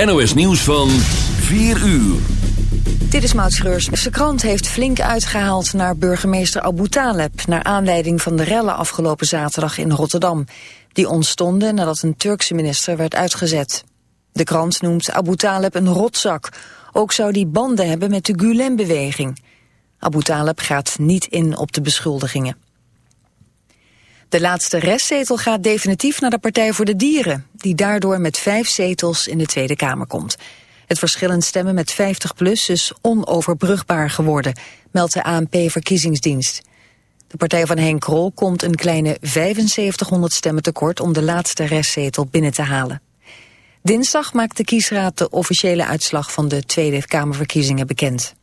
NOS Nieuws van 4 uur. Dit is Maud Schreurs. De krant heeft flink uitgehaald naar burgemeester Abu Taleb... naar aanleiding van de rellen afgelopen zaterdag in Rotterdam. Die ontstonden nadat een Turkse minister werd uitgezet. De krant noemt Abu Taleb een rotzak. Ook zou die banden hebben met de Gulen-beweging. Abu Taleb gaat niet in op de beschuldigingen. De laatste restzetel gaat definitief naar de Partij voor de Dieren... die daardoor met vijf zetels in de Tweede Kamer komt. Het verschil in stemmen met 50PLUS is onoverbrugbaar geworden... meldt de ANP-verkiezingsdienst. De partij van Henk Krol komt een kleine 7500 stemmen tekort... om de laatste restzetel binnen te halen. Dinsdag maakt de kiesraad de officiële uitslag van de Tweede Kamerverkiezingen bekend.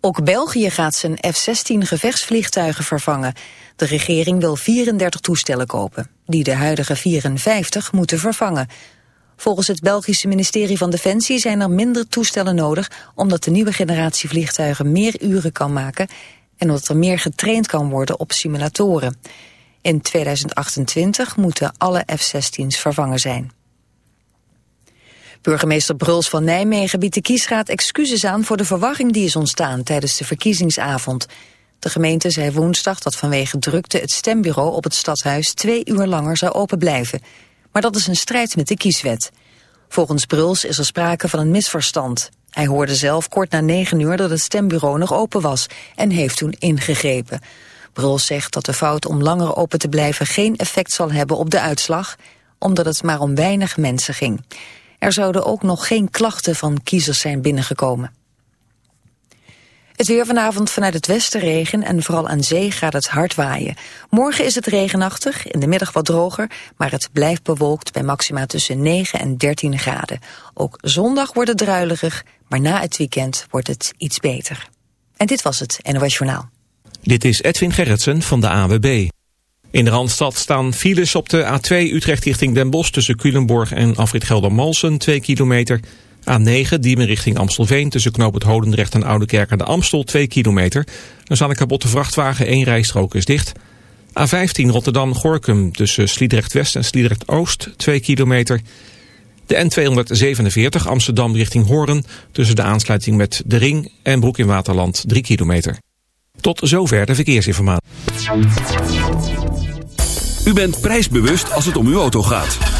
Ook België gaat zijn F-16 gevechtsvliegtuigen vervangen. De regering wil 34 toestellen kopen, die de huidige 54 moeten vervangen. Volgens het Belgische ministerie van Defensie zijn er minder toestellen nodig... omdat de nieuwe generatie vliegtuigen meer uren kan maken... en omdat er meer getraind kan worden op simulatoren. In 2028 moeten alle F-16's vervangen zijn. Burgemeester Bruls van Nijmegen biedt de kiesraad excuses aan voor de verwarring die is ontstaan tijdens de verkiezingsavond. De gemeente zei woensdag dat vanwege drukte het stembureau op het stadhuis twee uur langer zou open blijven. Maar dat is een strijd met de kieswet. Volgens Bruls is er sprake van een misverstand. Hij hoorde zelf kort na negen uur dat het stembureau nog open was en heeft toen ingegrepen. Bruls zegt dat de fout om langer open te blijven geen effect zal hebben op de uitslag, omdat het maar om weinig mensen ging. Er zouden ook nog geen klachten van kiezers zijn binnengekomen. Het weer vanavond vanuit het westen regen en vooral aan zee gaat het hard waaien. Morgen is het regenachtig, in de middag wat droger, maar het blijft bewolkt bij maxima tussen 9 en 13 graden. Ook zondag wordt het druilerig, maar na het weekend wordt het iets beter. En dit was het NOS Journaal. Dit is Edwin Gerritsen van de AWB. In de Randstad staan files op de A2 Utrecht richting Den Bosch... tussen Culemborg en Afrit Gelder-Malsen, 2 kilometer. A9 Diemen richting Amstelveen tussen Knoop het Hodendrecht en Oudekerk aan de Amstel, 2 kilometer. Er staat een kapotte vrachtwagen, één rijstrook is dicht. A15 Rotterdam-Gorkum tussen Sliedrecht-West en Sliedrecht-Oost, 2 kilometer. De N247 Amsterdam richting Hoorn tussen de aansluiting met De Ring en Broek in Waterland, 3 kilometer. Tot zover de verkeersinformatie. U bent prijsbewust als het om uw auto gaat.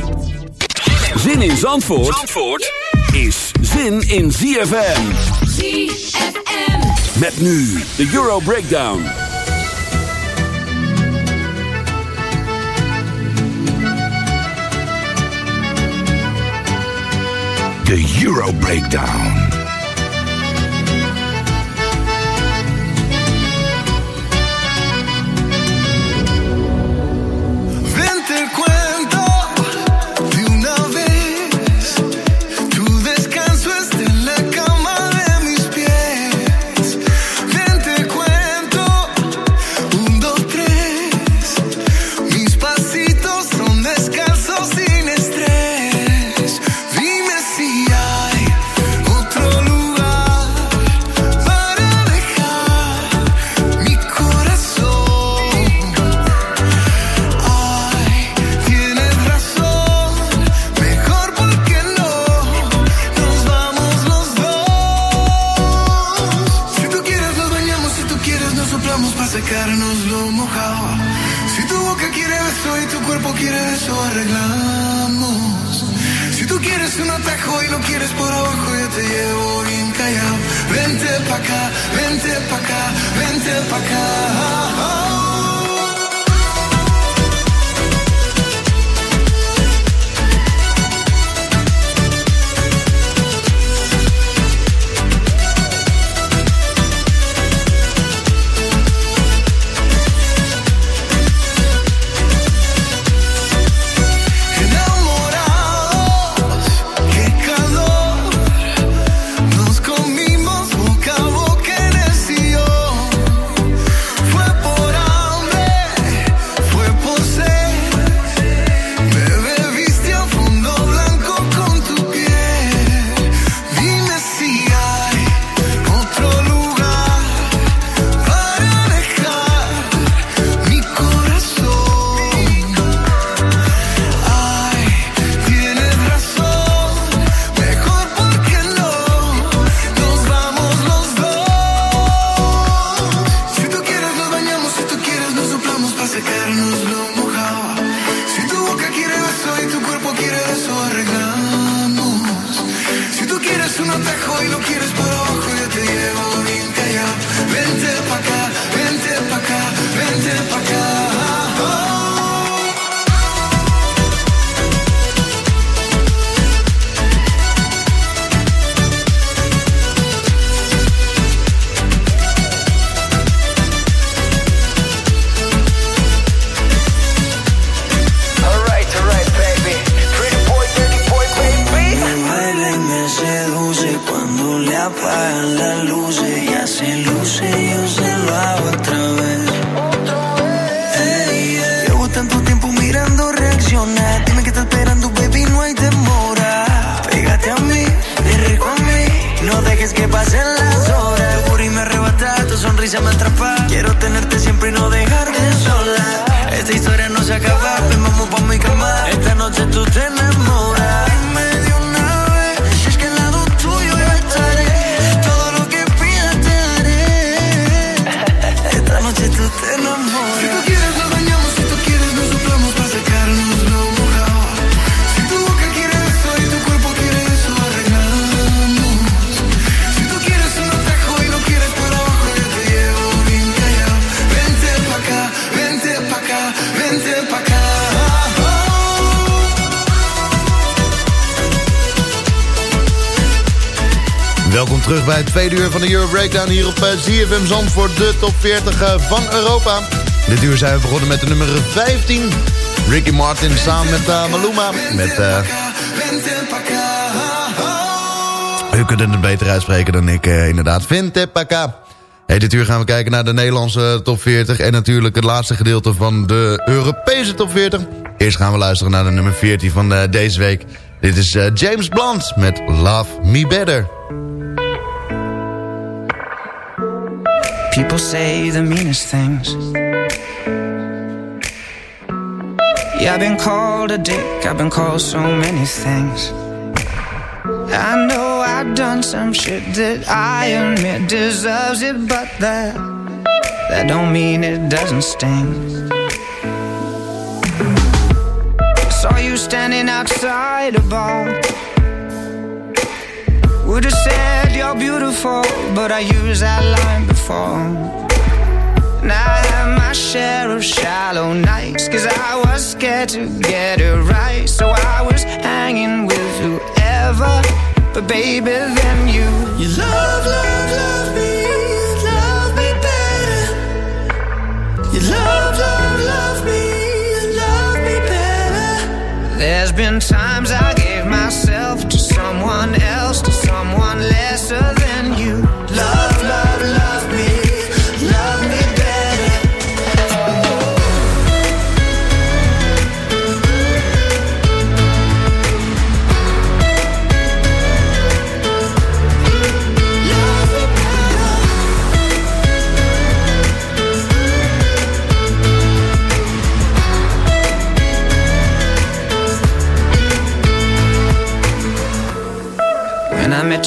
Zin in Zandvoort, Zandvoort is zin in ZFM. ZFM. Met nu de Euro Breakdown. De Euro Breakdown. Terug bij het tweede uur van de Euro Breakdown hier op eh, ZFM Zandvoort, de top 40 eh, van Europa. Dit uur zijn we begonnen met de nummer 15. Ricky Martin samen met eh, Maluma. Met, acá. u kunt het beter uitspreken dan ik inderdaad. Vinte Paka. Hey, dit uur gaan we kijken naar de Nederlandse top 40. En natuurlijk het laatste gedeelte van de Europese top 40. Eerst gaan we luisteren naar de nummer 14 van deze week. Dit is James Blunt met Love Me Better. People say the meanest things. Yeah, I've been called a dick, I've been called so many things. I know I've done some shit that I admit deserves it, but that that don't mean it doesn't sting. Saw you standing outside a bar. Would have said you're beautiful, but I used that line before. And I had my share of shallow nights, cause I was scared to get it right. So I was hanging with whoever, but baby, then you. You love, love, love me, love me better. You love, love, love me, love me better. There's been times I gave myself to someone else, lesser than you.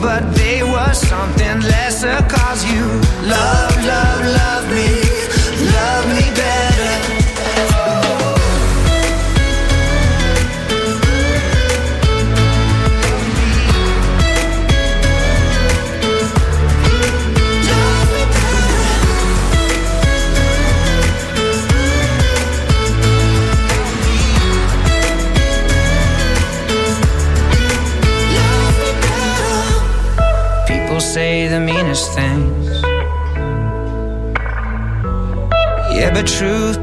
but they were something lesser. Cause you love, love, love me,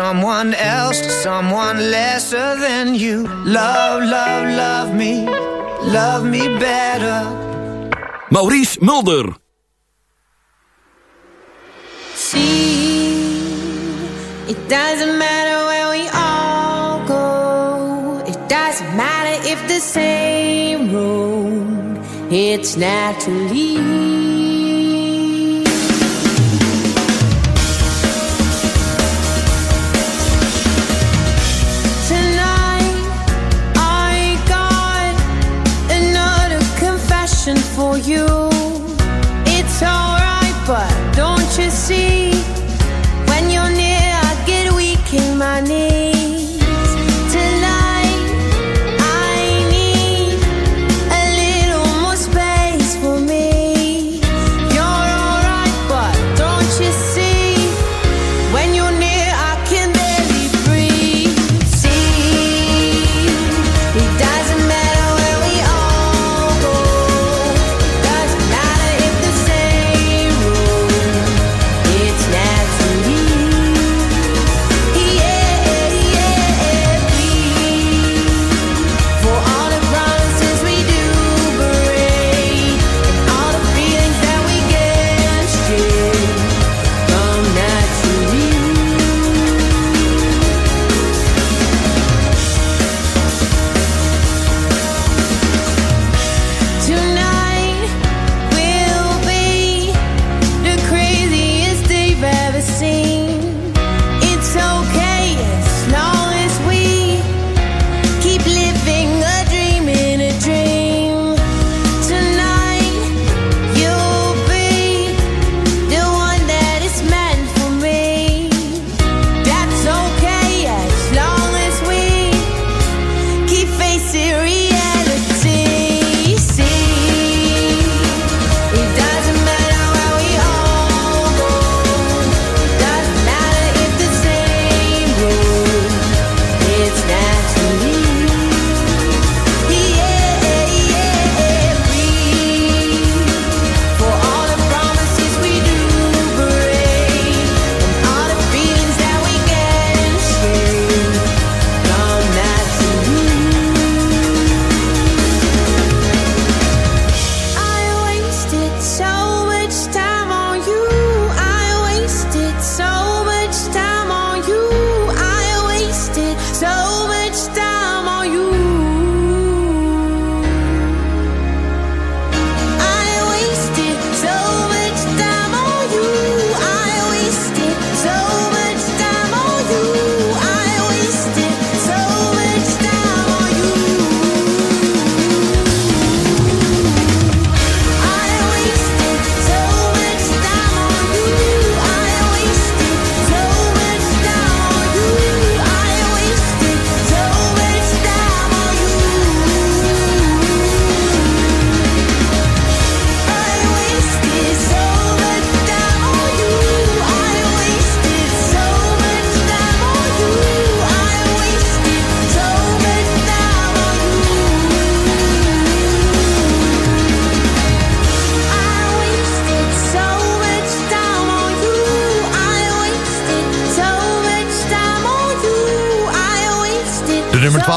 someone else, someone lesser than you. Love, love, love me, love me better. Maurice Mulder. See, it doesn't matter where we all go. It doesn't matter if the same road. It's naturally. For you.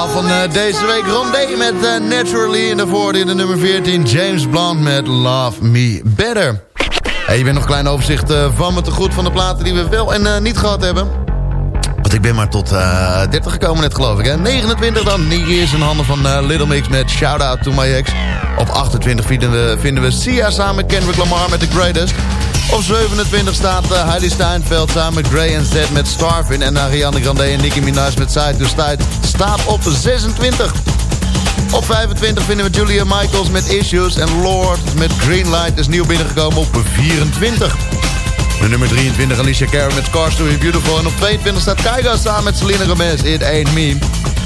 12 van uh, deze week. Rondé met uh, Naturally. En daarvoor in de nummer 14 James Blunt met Love Me Better. Hey, je bent nog een klein overzicht uh, van me te goed van de platen die we wel en niet gehad hebben. Want ik ben maar tot 30 gekomen net geloof ik. Hè? 29 dan. Hier is in handen van Little Mix met Shout Out To My Ex. Op 28 vinden we, vinden we Sia samen Kendrick Lamar met The Greatest. Op 27 staat Heidi Steinfeld samen met Gray and Z met Starvin. En Ariana Grande en Nicki Minaj met Side to Side staat op 26. Op 25 vinden we Julia Michaels met Issues. En Lord met Greenlight is nieuw binnengekomen op 24. De nummer 23 Alicia Cara met Scars to Be Beautiful. En op 22 staat Kygo samen met Selena Gomez, It Ain't Me.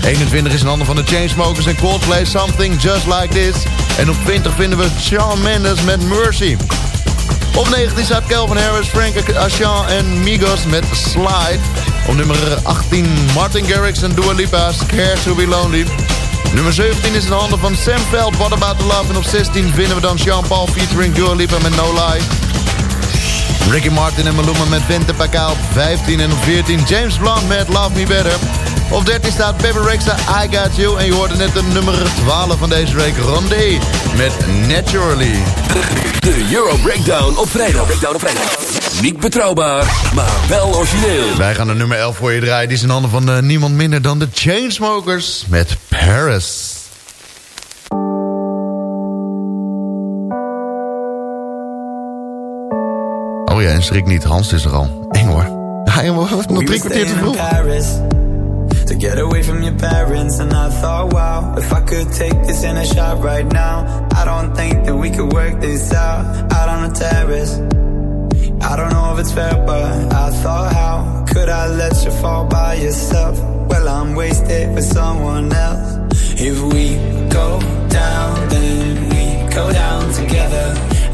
21 is een handen van de Chainsmokers en Coldplay, Something Just Like This. En op 20 vinden we Shawn Mendes met Mercy. Op 19 staat Calvin Harris, Frank Ocean en Migos met Slide. Op nummer 18 Martin Garrix en Dua Lipa, Scared to be Lonely. Nummer 17 is in de handen van Sam Veld, What About the Love. En op 16 vinden we dan Sean Paul featuring Dua Lipa met No Lie. Ricky Martin en Maluma met Vente Paca op 15 en op 14 James Blunt met Love Me Better. Op 13 staat Baby Rexha, I Got You. En je hoorde net de nummer 12 van deze week, Rondé, met Naturally. De Euro Breakdown op vrijdag. Breakdown op vrijdag. Niet betrouwbaar, maar wel origineel. Wij gaan de nummer 11 voor je draaien. Die is in handen van uh, niemand minder dan de Chainsmokers met Paris. En schrik niet, Hans is er al. Eng hoor. Hij wordt nog drie kwartier te vroeg. to get away from your parents. And I thought, wow, if I could take this in a shot right now, I don't think that we could work this out out on the terrace. I don't know if it's fair, but I thought, how could I let you fall by yourself? Well, I'm wasted for someone else. If we go down, then we go down together.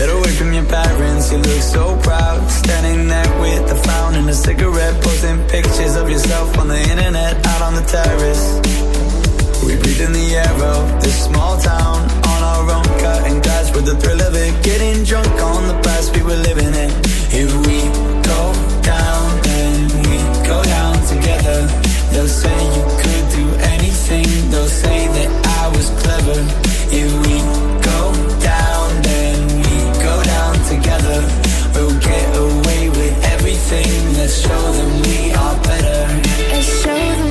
Get away from your parents, you look so proud. Standing there with a frown and a cigarette, posting pictures of yourself on the internet, out on the terrace. We breathe in the air of this small town on our own, cutting glass with the thrill of it. Getting drunk on the past we were living in. If we go down, then we go down together. They'll say you could do anything. They'll say that I was clever. If we Let's show them we are better. Let's show them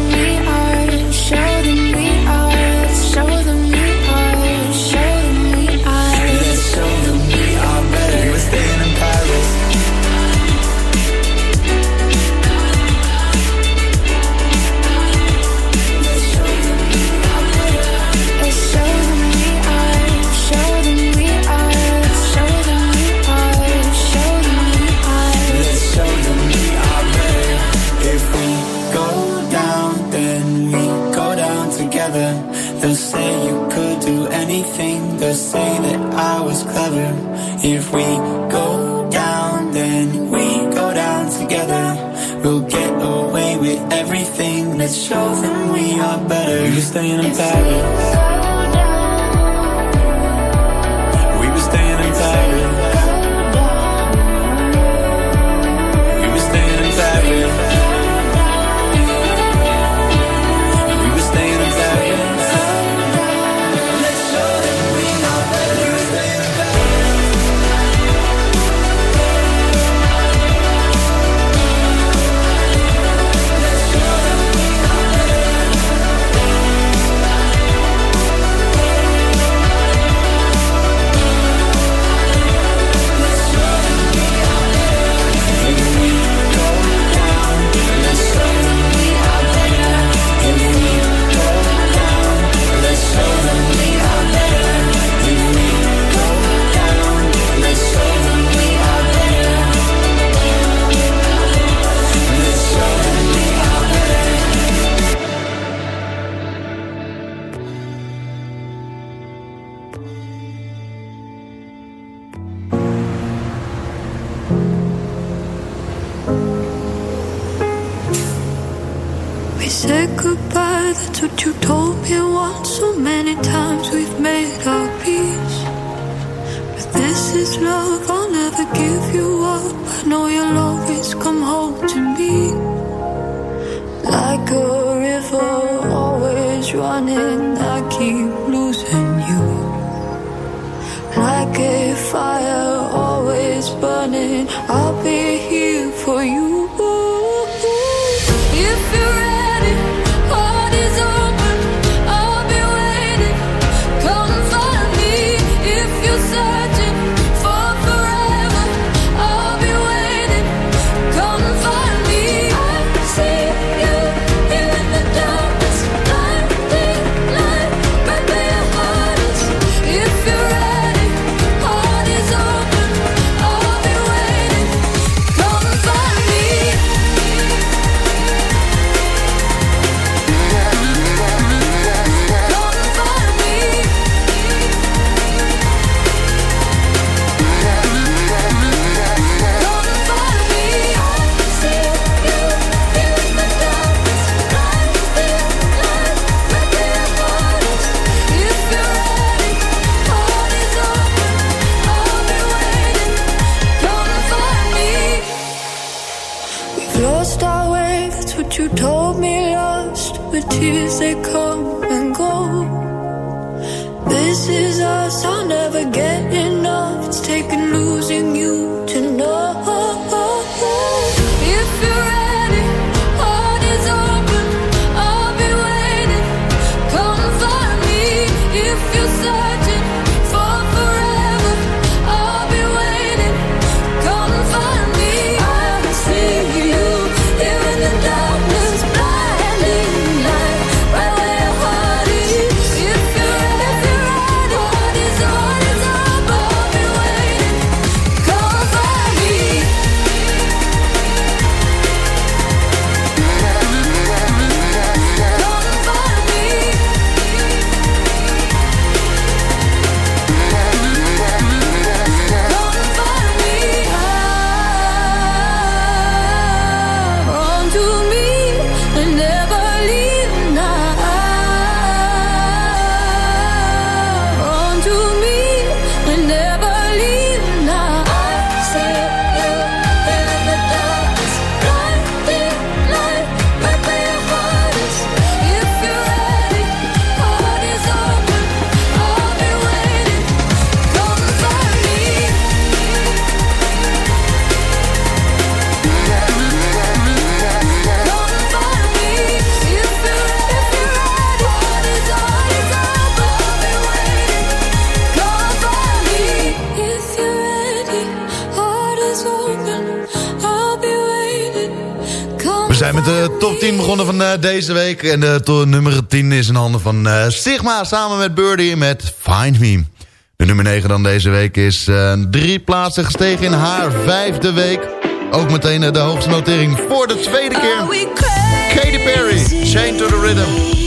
This is love, I'll never give you up. I know you'll always come home to me. Like a river, always running, I keep losing you. Like a fire, always burning, I'll be. Eh, deze week. En eh, de nummer 10 is in handen van eh, Sigma samen met Birdie met Find Me. De nummer 9 dan deze week is drie plaatsen gestegen in haar vijfde week. Ook meteen de hoogste notering voor de tweede keer. Katy Perry, Chain to the Rhythm.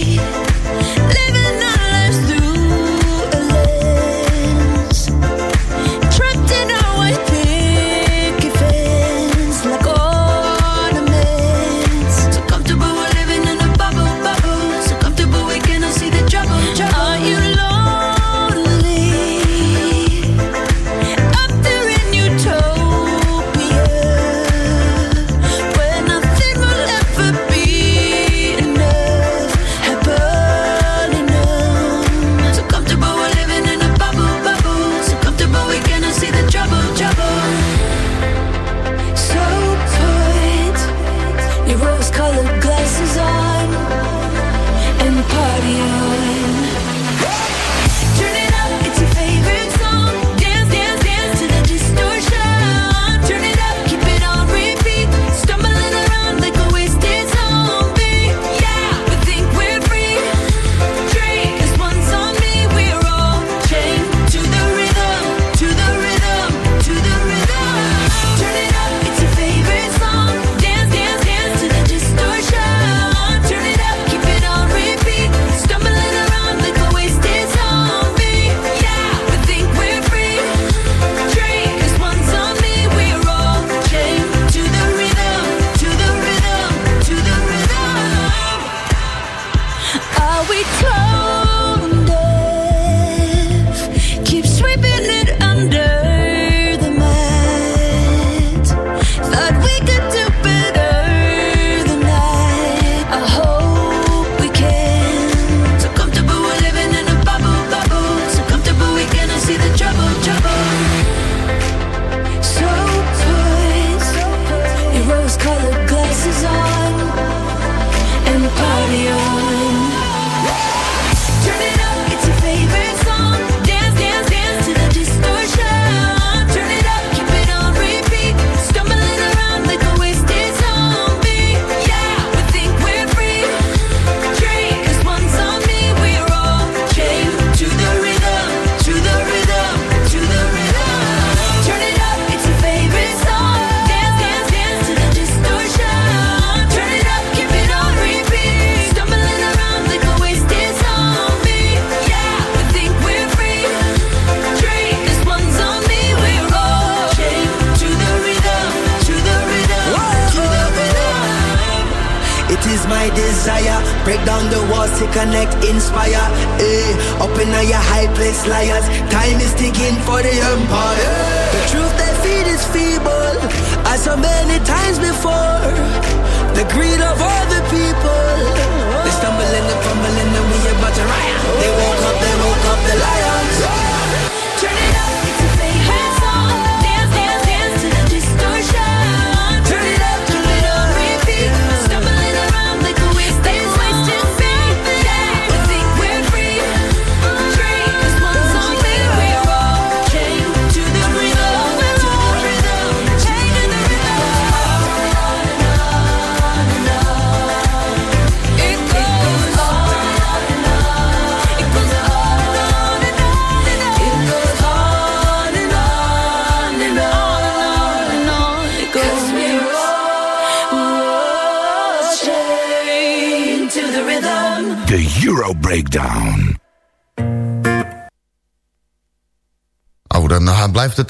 Liars.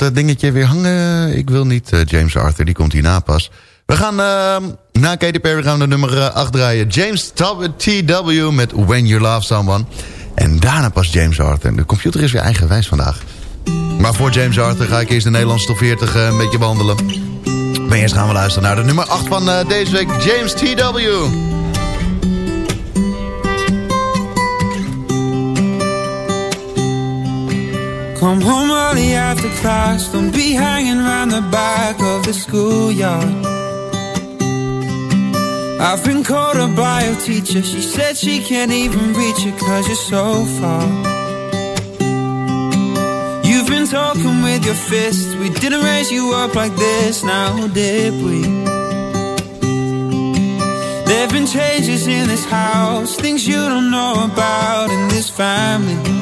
Eh, eh, dingetje weer hangen. Ik wil niet eh, James Arthur, die komt hierna pas. We gaan uh, na Katy Perry gaan de nummer eh, 8 draaien. James TW met When You Love Someone. En daarna pas James Arthur. De computer is weer eigenwijs vandaag. Maar voor James Arthur ga ik eerst de Nederlandse top 40 eh, een beetje behandelen. Maar eerst gaan we luisteren naar de nummer 8 van eh, deze week. James TW. Come home early after class. Don't be hanging around the back of the schoolyard. I've been called a teacher. She said she can't even reach you cause you're so far. You've been talking with your fists. We didn't raise you up like this, now did we? There've been changes in this house, things you don't know about in this family.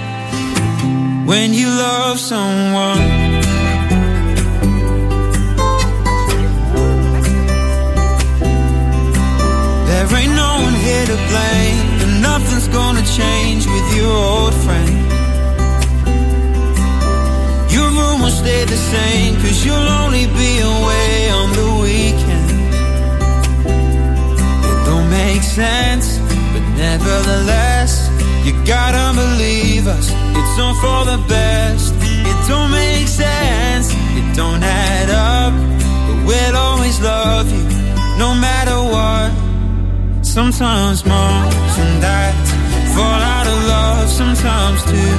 when you love someone. There ain't no one here to blame, and nothing's gonna change with your old friend. Your room will stay the same, cause you'll only be away on the weekend. It don't make sense, but nevertheless, you gotta believe us. It's all for the best. It don't make sense, it don't add up, but we'll always love you, no matter what. Sometimes moms and dads fall out of love. Sometimes two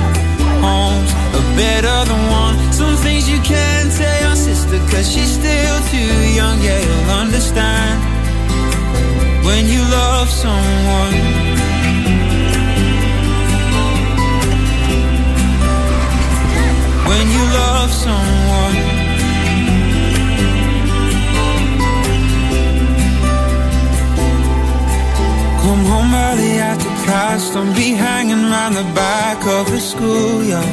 homes are better than one. Some things you can't tell your sister cause she's still too young. Yeah, you'll understand when you love someone. When you love someone. Come home early after class. Don't be hanging around the back of the schoolyard.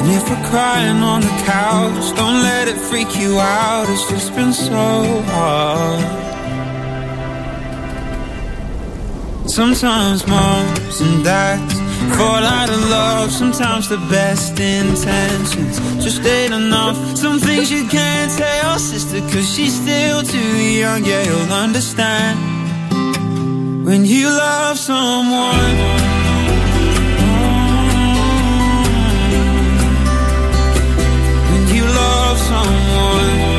And if we're crying on the couch, don't let it freak you out. It's just been so hard. Sometimes moms and dads fall out of love. Sometimes the best intentions just ain't enough. Some things you can't tell sister cause she's still too young. Yeah, you'll understand when you love someone. When you love someone.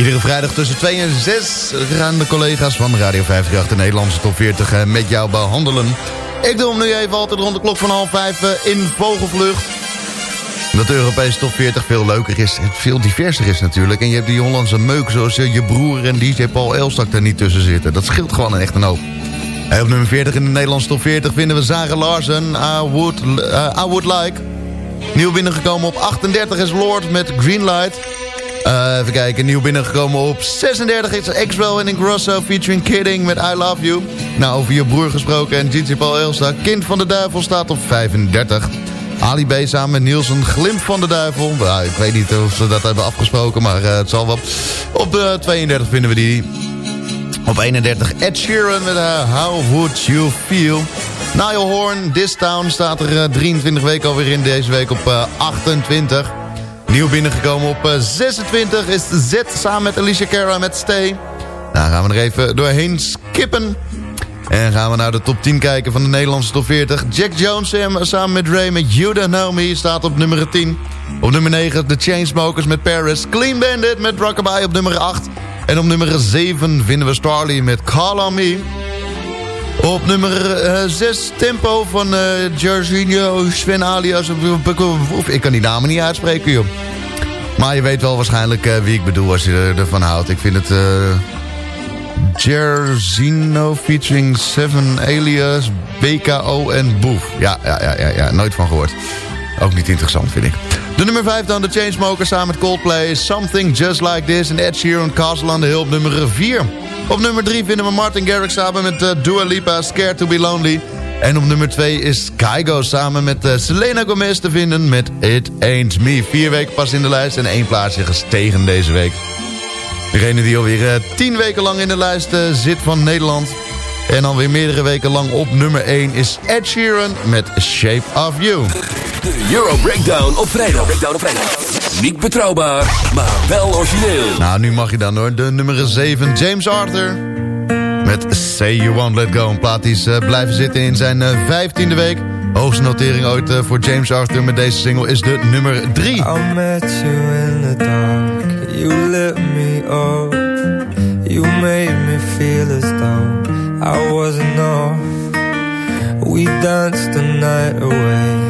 Iedere vrijdag tussen 2 en 6 gaan de collega's van Radio 538 de Nederlandse top 40 eh, met jou behandelen. Ik doe hem nu even altijd rond de klok van half 5 eh, in vogelvlucht. Dat de Europese top 40 veel leuker is en veel diverser is natuurlijk. En je hebt die Hollandse meuk zoals je, je broer en DJ Paul Elstak er niet tussen zitten. Dat scheelt gewoon echt een hoop. En op nummer 40 in de Nederlandse top 40 vinden we Zara Larsen, I Would, eh, I would Like. Nieuw binnengekomen op 38 is Lord met Greenlight. Eh even kijken, nieuw binnengekomen op 36 is Axwell en Ingrosso featuring Kidding met I Love You. Nou, over je broer gesproken en DJ Paul Elstak, Kind van de Duivel, staat op 35. Ali B samen met Niels een glimp van de duivel. Ik weet niet of ze dat hebben afgesproken, maar eh, het zal wel. Op de 32 vinden we die. Op 31 Ed Sheeran met eh, How Would You Feel. Niall Horn, This Town staat er eh, 23 weken alweer in. Deze week op eh, 28. Nieuw binnengekomen op eh, 26 is Z samen met Alicia Cara met Stay. Nou gaan we er even doorheen skippen. En gaan we naar de top 10 kijken van de Nederlandse top 40. Jack Jones eh, samen met Ray met You Don't Know Me staat op nummer 10. Op nummer 9 The Chainsmokers met Paris. Clean Bandit met Rockabye op nummer 8. En op nummer 7 vinden we Starly met Call On Me. Op nummer 6 Tempo van eh Jorginho Sven alias. Of, ik kan die namen niet uitspreken, joh. Maar je weet wel waarschijnlijk eh, wie ik bedoel als je er- ervan houdt. Ik vind het... eh Jerzino featuring Seven Alias, BKO en Boef. Ja, ja, ja, ja, ja, nooit van gehoord. Ook niet interessant, vind ik. De nummer 5 dan, de Chainsmokers samen met Coldplay. Something Just Like This en Ed Sheeran, Castle Hill op nummer 4. Op nummer 3 vinden we Martin Garrix samen met uh, Dua Lipa, Scared to be Lonely. En op nummer 2 is Kygo samen met uh, Selena Gomez te vinden met It Ain't Me. Vier weken pas in de lijst en één plaatsje gestegen deze week. Degene die alweer uh, tien weken lang in de lijst zit van Nederland. En alweer meerdere weken lang op nummer 1 is Ed Sheeran met Shape of You. De Euro Breakdown op vrijdag. Breakdown op vrijdag. Niet betrouwbaar, maar wel origineel. Nou, nu mag je dan hoor. De nummer 7, James Arthur. Met Say You Won't Let Go. Een plaat die is uh, blijven zitten in zijn vijftiende week. Hoogste notering ooit uh, voor James Arthur met deze single is de nummer 3. I met you in the dark. You lit me up. You made me feel as though I wasn't enough. We danced the night away.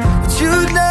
you know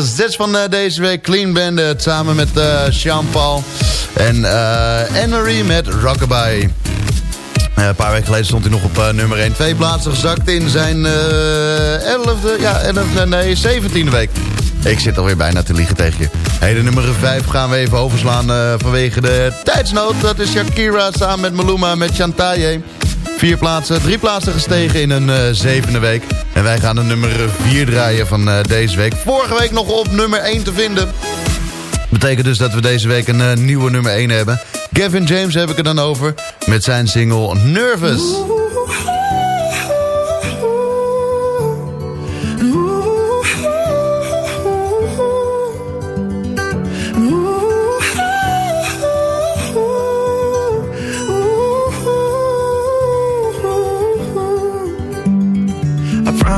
6 van eh, deze week, Clean Bandit, samen met eh Sean Paul en eh Anne-Marie met Rockabye. Eh, een paar weken geleden stond hij nog op eh, nummer 1. Twee plaatsen gezakt in zijn eh 11e, ja, 11e, nee, 17e week. Ik zit alweer bijna te liegen tegen je. Hey, de nummer 5 gaan we even overslaan eh, vanwege de tijdsnood. Dat is Shakira samen met Maluma met Chantaye. Vier plaatsen, drie plaatsen gestegen in een eh, zevende week. En wij gaan de nummer 4 draaien van eh, deze week. Vorige week nog op nummer 1 te vinden. Betekent dus dat we deze week een eh, nieuwe nummer 1 hebben. Gavin James heb ik er dan over. Met zijn single Nervous.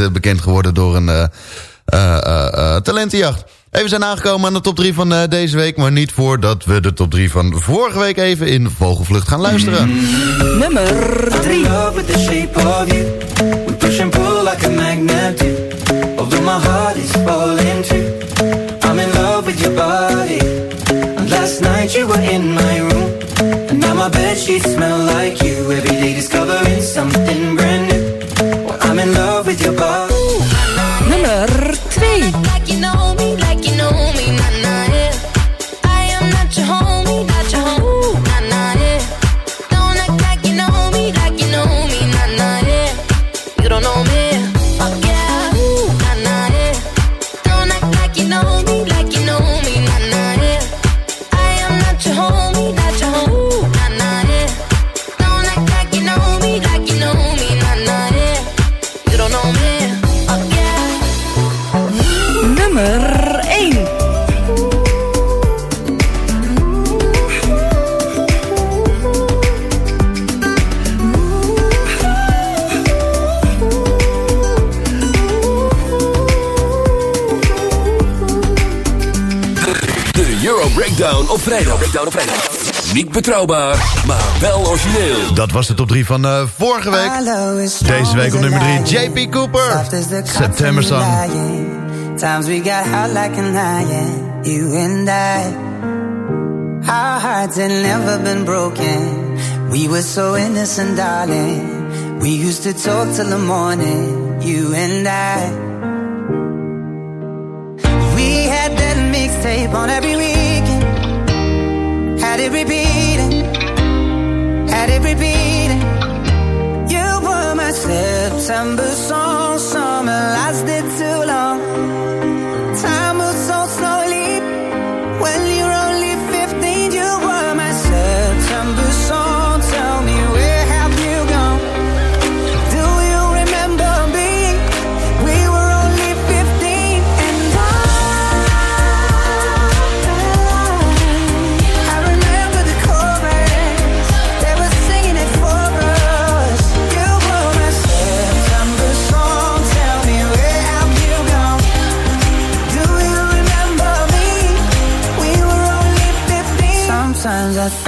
eh, bekend geworden door een eh, eh, talentenjacht. Even zijn aangekomen aan de top 3 van deze week. Maar niet voordat we de top 3 van vorige week even in vogelvlucht gaan luisteren. Nummer 3. love with the shape of you. We push and pull like a magnet do. Although my heart is falling too. I'm in love with your body. And last night you were in my room. And now my bed sheets smell like you. Every day discovering De Euro Breakdown op vrijdag. Breakdown op vrijdag. Niet betrouwbaar, maar wel origineel. Dat was de top 3 van eh, vorige week. Deze week op nummer 3 JP Cooper. September Song. Times we got hot like an iron, you and I. Our hearts had never been broken. We were so innocent, darling. We used to talk till the morning, you and I. mixtape on every weekend. Had it repeating, had it repeating. You were my September song, summer lasted too long.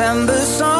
December song.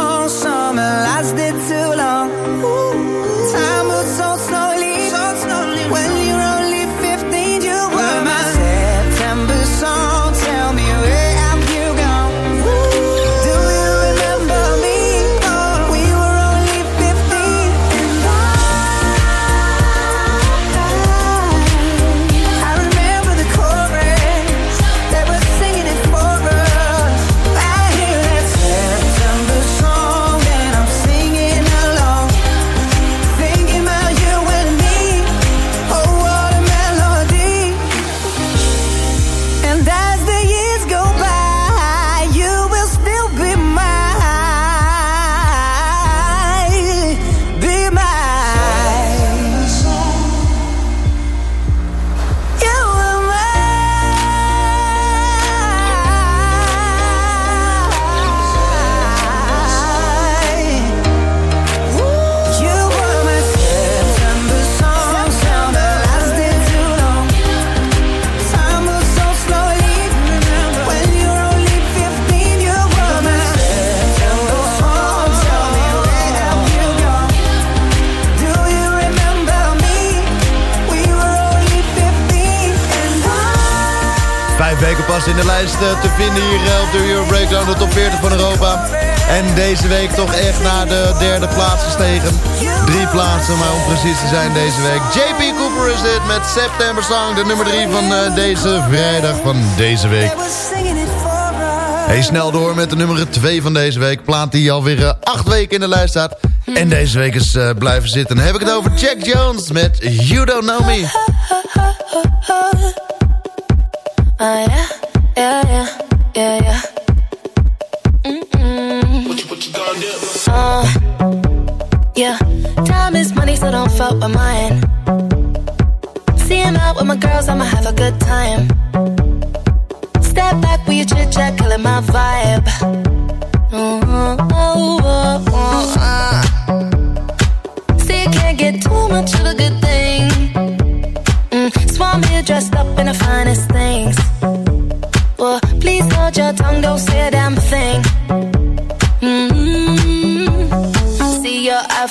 Te vinden hier eh, op de Euro Breakdown, de top 40 van Europa. En deze week toch echt naar de derde plaats gestegen. Drie plaatsen, maar om precies te zijn deze week. JP Cooper is dit met September Song, de nummer 3 van eh, deze vrijdag van deze week. Hey, snel door met de nummer 2 van deze week. Plaat die alweer eh, acht weken in de lijst staat. En deze week is eh, blijven zitten. Dan heb ik het over Jack Jones met You Don't Know Me. Oh yeah, yeah, yeah, yeah. What you, what you gonna do? Yeah, time is money, so don't fuck with mine. See out with my girls, I'ma have a good time. Step back with your chit chat, my vibe.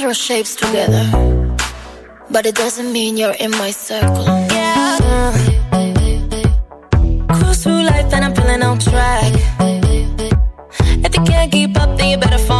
Throw shapes together, but it doesn't mean you're in my circle. Yeah. Cruise through life and I'm feeling on track. If you can't keep up, then you better fall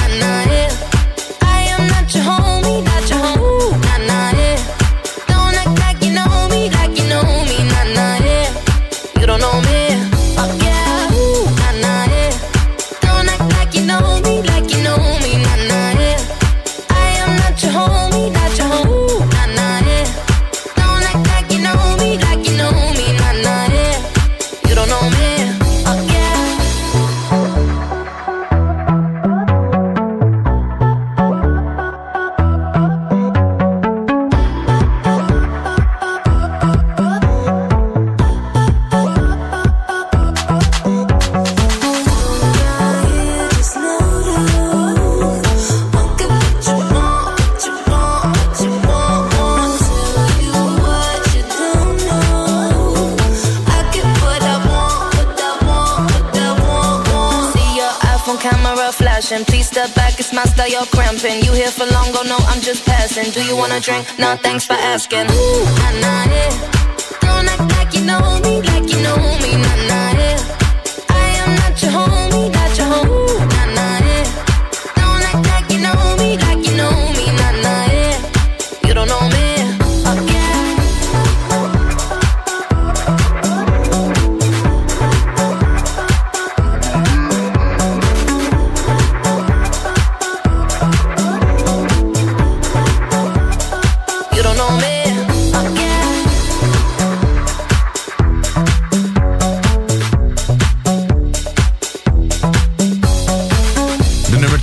drink, nothing.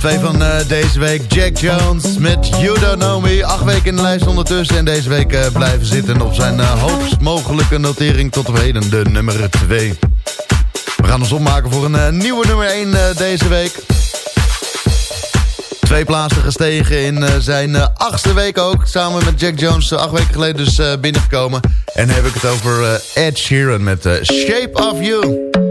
De nummer 2 van eh, deze week, Jack Jones met You Don't Know Me. Acht weken in de lijst ondertussen en deze week eh, blijven zitten op zijn eh, hoogst mogelijke notering tot op heden, de nummer 2. We gaan ons opmaken voor een nieuwe nummer 1 eh, deze week. Twee plaatsen gestegen in zijn achtste week ook. Samen met Jack Jones, acht weken geleden dus binnengekomen. En heb ik het over Ed Sheeran met Shape of You.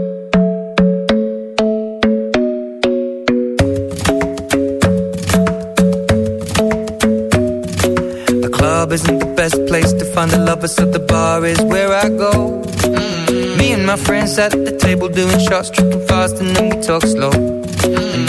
Best place to find the lovers, so the bar is where I go. Me and my friends at the table doing shots, tripping fast, and then we talk slow. And you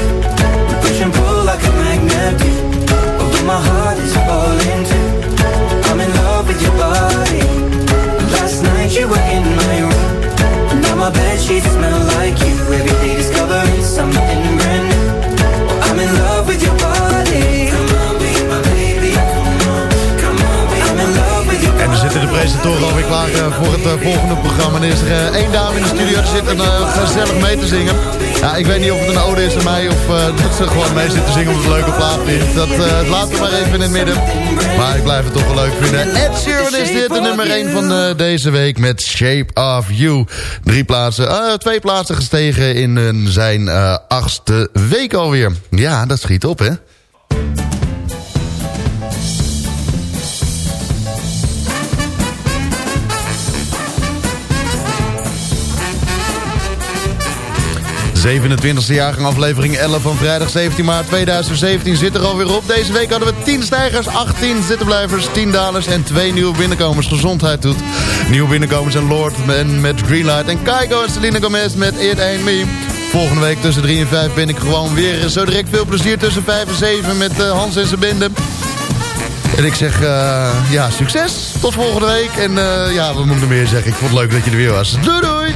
Ik weet niet of het een ode is aan mij of eh, dat ze gewoon mee zit te zingen omdat het een leuke plaat vindt. Dat eh laten we maar even in het midden. Maar ik blijf het toch wel leuk vinden. Ed Sheeran is dit, de nummer 1 van eh, deze week met Shape of You. Drie plaatsen, twee plaatsen gestegen in zijn achtste week alweer. Ja, dat schiet op hè. ...27e jaargang aflevering 11 van vrijdag 17 maart 2017 zit er alweer op. Deze week hadden we 10 stijgers, 18 zittenblijvers, 10 dalers en 2 nieuwe binnenkomers. Gezondheid doet. Nieuwe binnenkomers en Lord met Greenlight en Kaiko en Selena Gomez met It Ain't Me. Volgende week tussen 3 en 5 ben ik gewoon weer zo direct veel plezier tussen 5 en 7 met eh, Hans en zijn bende. En ik zeg, eh, ja, succes. Tot volgende week. En eh, ja, wat moet ik nog meer zeggen? Ik vond het leuk dat je er weer was. Doei doei!